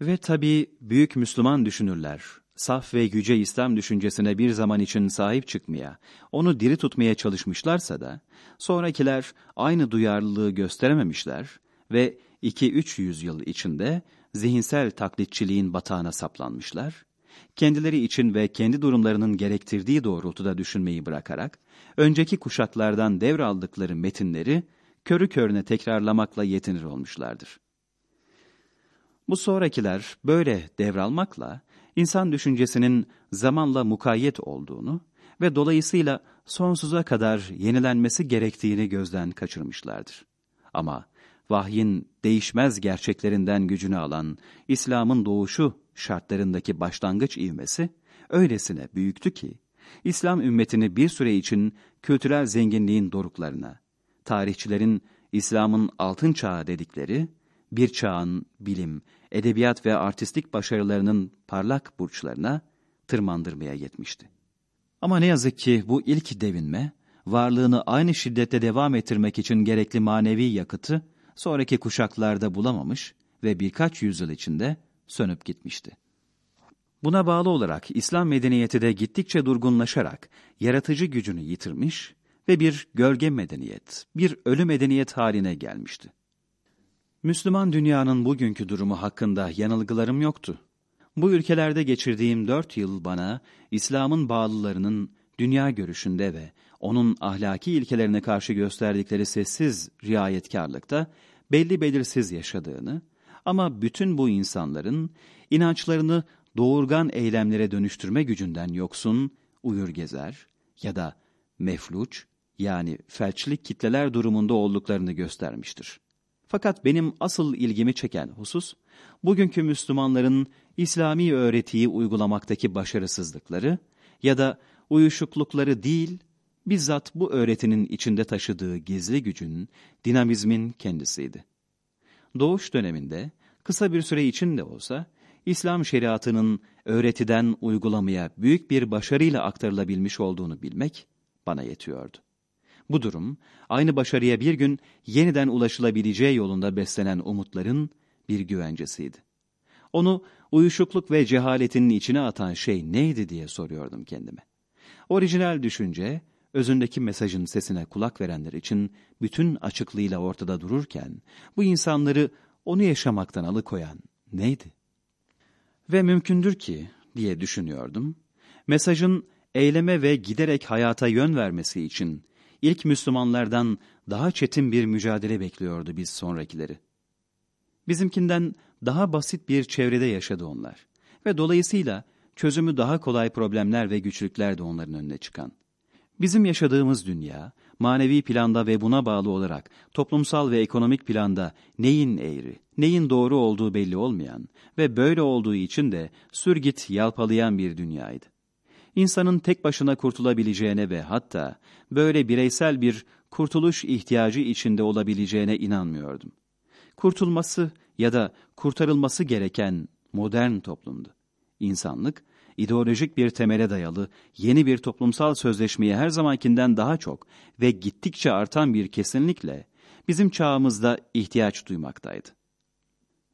Ve tabii büyük Müslüman düşünürler, saf ve yüce İslam düşüncesine bir zaman için sahip çıkmaya, onu diri tutmaya çalışmışlarsa da, sonrakiler aynı duyarlılığı gösterememişler ve 2-3 yüzyıl içinde zihinsel taklitçiliğin batağına saplanmışlar, kendileri için ve kendi durumlarının gerektirdiği doğrultuda düşünmeyi bırakarak, önceki kuşaklardan devraldıkları metinleri körü körüne tekrarlamakla yetinir olmuşlardır. Bu sonrakiler böyle devralmakla insan düşüncesinin zamanla mukayyet olduğunu ve dolayısıyla sonsuza kadar yenilenmesi gerektiğini gözden kaçırmışlardır. Ama vahyin değişmez gerçeklerinden gücünü alan İslam'ın doğuşu şartlarındaki başlangıç ivmesi öylesine büyüktü ki, İslam ümmetini bir süre için kültürel zenginliğin doruklarına, tarihçilerin İslam'ın altın çağı dedikleri, bir çağın bilim, edebiyat ve artistik başarılarının parlak burçlarına tırmandırmaya yetmişti. Ama ne yazık ki bu ilk devinme, varlığını aynı şiddette devam ettirmek için gerekli manevi yakıtı sonraki kuşaklarda bulamamış ve birkaç yüzyıl içinde sönüp gitmişti. Buna bağlı olarak İslam medeniyeti de gittikçe durgunlaşarak yaratıcı gücünü yitirmiş ve bir gölge medeniyet, bir ölü medeniyet haline gelmişti. Müslüman dünyanın bugünkü durumu hakkında yanılgılarım yoktu. Bu ülkelerde geçirdiğim dört yıl bana İslam'ın bağlılarının dünya görüşünde ve onun ahlaki ilkelerine karşı gösterdikleri sessiz riayetkarlıkta belli belirsiz yaşadığını ama bütün bu insanların inançlarını doğurgan eylemlere dönüştürme gücünden yoksun, uyur gezer ya da mefluç yani felçlik kitleler durumunda olduklarını göstermiştir. Fakat benim asıl ilgimi çeken husus, bugünkü Müslümanların İslami öğretiyi uygulamaktaki başarısızlıkları ya da uyuşuklukları değil, bizzat bu öğretinin içinde taşıdığı gizli gücün, dinamizmin kendisiydi. Doğuş döneminde, kısa bir süre için de olsa, İslam şeriatının öğretiden uygulamaya büyük bir başarıyla aktarılabilmiş olduğunu bilmek bana yetiyordu. Bu durum, aynı başarıya bir gün yeniden ulaşılabileceği yolunda beslenen umutların bir güvencesiydi. Onu uyuşukluk ve cehaletinin içine atan şey neydi diye soruyordum kendime. Orijinal düşünce, özündeki mesajın sesine kulak verenler için bütün açıklığıyla ortada dururken, bu insanları onu yaşamaktan alıkoyan neydi? Ve mümkündür ki, diye düşünüyordum, mesajın eyleme ve giderek hayata yön vermesi için ilk Müslümanlardan daha çetin bir mücadele bekliyordu biz sonrakileri. Bizimkinden daha basit bir çevrede yaşadı onlar ve dolayısıyla çözümü daha kolay problemler ve güçlükler de onların önüne çıkan. Bizim yaşadığımız dünya, manevi planda ve buna bağlı olarak toplumsal ve ekonomik planda neyin eğri, neyin doğru olduğu belli olmayan ve böyle olduğu için de sürgit yalpalayan bir dünyaydı. İnsanın tek başına kurtulabileceğine ve hatta böyle bireysel bir kurtuluş ihtiyacı içinde olabileceğine inanmıyordum. Kurtulması ya da kurtarılması gereken modern toplumdu. İnsanlık, ideolojik bir temele dayalı yeni bir toplumsal sözleşmeye her zamankinden daha çok ve gittikçe artan bir kesinlikle bizim çağımızda ihtiyaç duymaktaydı.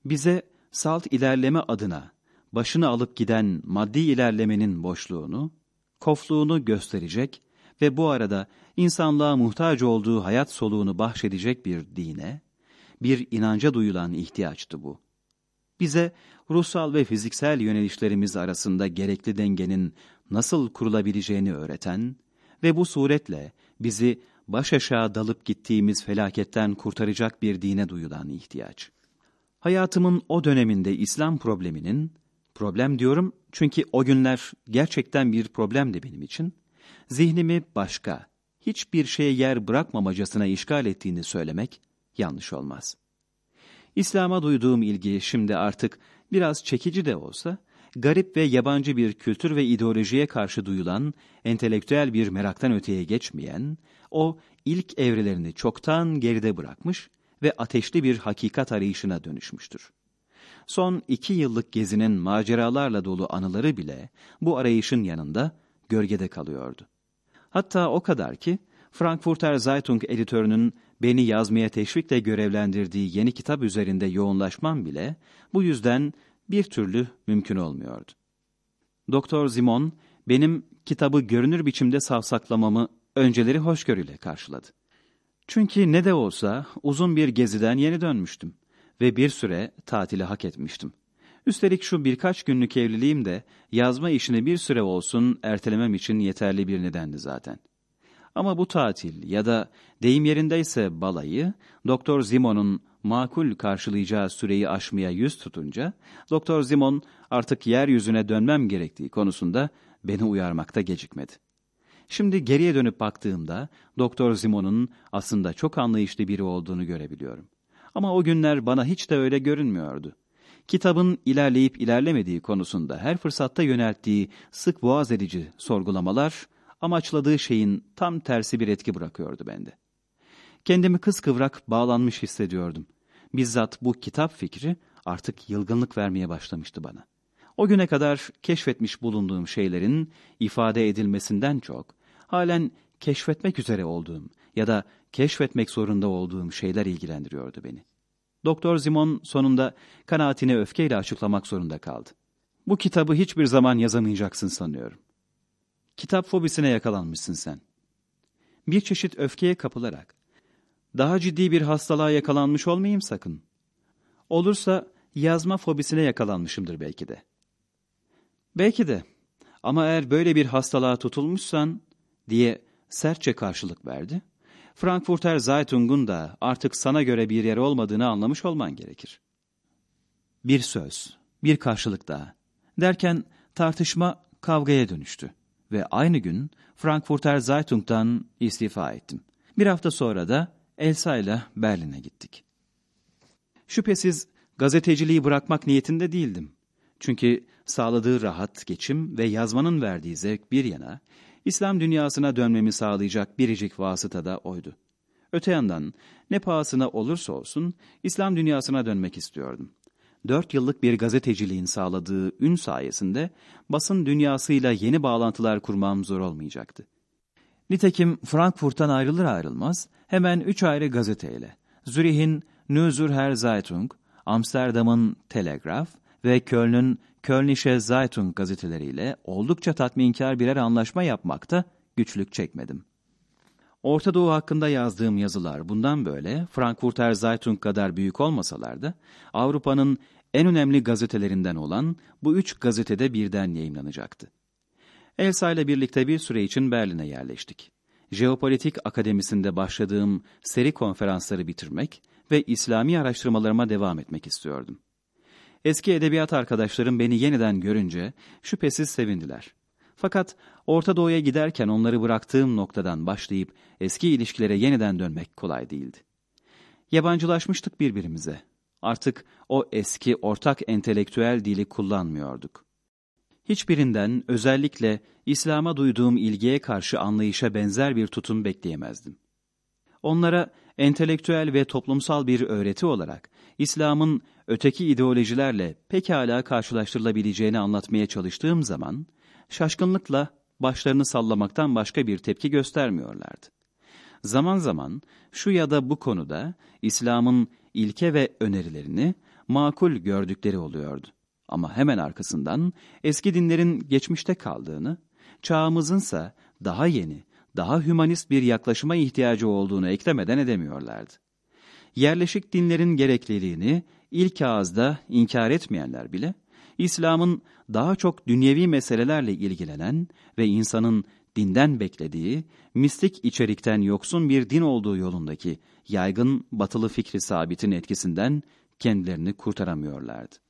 Bize salt ilerleme adına başını alıp giden maddi ilerlemenin boşluğunu, kofluğunu gösterecek ve bu arada insanlığa muhtaç olduğu hayat soluğunu bahşedecek bir dine, bir inanca duyulan ihtiyaçtı bu. Bize ruhsal ve fiziksel yönelişlerimiz arasında gerekli dengenin nasıl kurulabileceğini öğreten ve bu suretle bizi baş aşağı dalıp gittiğimiz felaketten kurtaracak bir dine duyulan ihtiyaç. Hayatımın o döneminde İslam probleminin, problem diyorum çünkü o günler gerçekten bir problemdi benim için, zihnimi başka, hiçbir şeye yer bırakmamacasına işgal ettiğini söylemek yanlış olmaz. İslam'a duyduğum ilgi şimdi artık biraz çekici de olsa, garip ve yabancı bir kültür ve ideolojiye karşı duyulan, entelektüel bir meraktan öteye geçmeyen, o ilk evrelerini çoktan geride bırakmış ve ateşli bir hakikat arayışına dönüşmüştür. Son iki yıllık gezinin maceralarla dolu anıları bile bu arayışın yanında gölgede kalıyordu. Hatta o kadar ki Frankfurter Zeitung editörünün beni yazmaya teşvikle görevlendirdiği yeni kitap üzerinde yoğunlaşmam bile bu yüzden bir türlü mümkün olmuyordu. Doktor Zimon benim kitabı görünür biçimde savsaklamamı önceleri hoşgörüyle karşıladı. Çünkü ne de olsa uzun bir geziden yeni dönmüştüm ve bir süre tatili hak etmiştim. Üstelik şu birkaç günlük evliliğim de yazma işini bir süre olsun ertelemem için yeterli bir nedendi zaten. Ama bu tatil ya da deyim yerindeyse balayı, Doktor Zimon'un makul karşılayacağı süreyi aşmaya yüz tutunca, Doktor Zimon artık yeryüzüne dönmem gerektiği konusunda beni uyarmakta gecikmedi. Şimdi geriye dönüp baktığımda Doktor Zimon'un aslında çok anlayışlı biri olduğunu görebiliyorum. Ama o günler bana hiç de öyle görünmüyordu. Kitabın ilerleyip ilerlemediği konusunda her fırsatta yönelttiği sık boğaz edici sorgulamalar, amaçladığı şeyin tam tersi bir etki bırakıyordu bende. Kendimi kıskıvrak bağlanmış hissediyordum. Bizzat bu kitap fikri artık yılgınlık vermeye başlamıştı bana. O güne kadar keşfetmiş bulunduğum şeylerin ifade edilmesinden çok, halen keşfetmek üzere olduğum ya da keşfetmek zorunda olduğum şeyler ilgilendiriyordu beni. Doktor Zimon sonunda kanaatini öfkeyle açıklamak zorunda kaldı. Bu kitabı hiçbir zaman yazamayacaksın sanıyorum. Kitap fobisine yakalanmışsın sen. Bir çeşit öfkeye kapılarak, daha ciddi bir hastalığa yakalanmış olmayayım sakın. Olursa yazma fobisine yakalanmışımdır belki de. Belki de. Ama eğer böyle bir hastalığa tutulmuşsan diye sertçe karşılık verdi. Frankfurter Zeitung'un da artık sana göre bir yer olmadığını anlamış olman gerekir. Bir söz, bir karşılık daha. Derken tartışma kavgaya dönüştü ve aynı gün Frankfurter Zeitung'dan istifa ettim. Bir hafta sonra da Elsa ile Berlin'e gittik. Şüphesiz gazeteciliği bırakmak niyetinde değildim. Çünkü sağladığı rahat geçim ve yazmanın verdiği zevk bir yana, İslam dünyasına dönmemi sağlayacak biricik vasıta da oydu. Öte yandan ne pahasına olursa olsun İslam dünyasına dönmek istiyordum. Dört yıllık bir gazeteciliğin sağladığı ün sayesinde basın dünyasıyla yeni bağlantılar kurmam zor olmayacaktı. Nitekim Frankfurt'tan ayrılır ayrılmaz hemen üç ayrı gazeteyle Zürih'in Nüzürher Zeitung, Amsterdam'ın Telegraf ve Köln'ün Kölnische Zeitung gazeteleriyle oldukça tatminkar birer anlaşma yapmakta güçlük çekmedim. Orta Doğu hakkında yazdığım yazılar bundan böyle Frankfurter Zeitung kadar büyük olmasalar da Avrupa'nın en önemli gazetelerinden olan bu üç gazetede birden yayınlanacaktı. Elsa ile birlikte bir süre için Berlin'e yerleştik. Jeopolitik Akademisi'nde başladığım seri konferansları bitirmek ve İslami araştırmalarıma devam etmek istiyordum. Eski edebiyat arkadaşlarım beni yeniden görünce şüphesiz sevindiler. Fakat Orta Doğu'ya giderken onları bıraktığım noktadan başlayıp eski ilişkilere yeniden dönmek kolay değildi. Yabancılaşmıştık birbirimize. Artık o eski ortak entelektüel dili kullanmıyorduk. Hiçbirinden özellikle İslam'a duyduğum ilgiye karşı anlayışa benzer bir tutum bekleyemezdim. Onlara entelektüel ve toplumsal bir öğreti olarak İslam'ın öteki ideolojilerle pekala karşılaştırılabileceğini anlatmaya çalıştığım zaman, şaşkınlıkla başlarını sallamaktan başka bir tepki göstermiyorlardı. Zaman zaman şu ya da bu konuda İslam'ın ilke ve önerilerini makul gördükleri oluyordu. Ama hemen arkasından eski dinlerin geçmişte kaldığını, çağımızınsa daha yeni, daha hümanist bir yaklaşıma ihtiyacı olduğunu eklemeden edemiyorlardı. Yerleşik dinlerin gerekliliğini ilk ağızda inkar etmeyenler bile, İslam'ın daha çok dünyevi meselelerle ilgilenen ve insanın dinden beklediği, mistik içerikten yoksun bir din olduğu yolundaki yaygın batılı fikri sabitin etkisinden kendilerini kurtaramıyorlardı.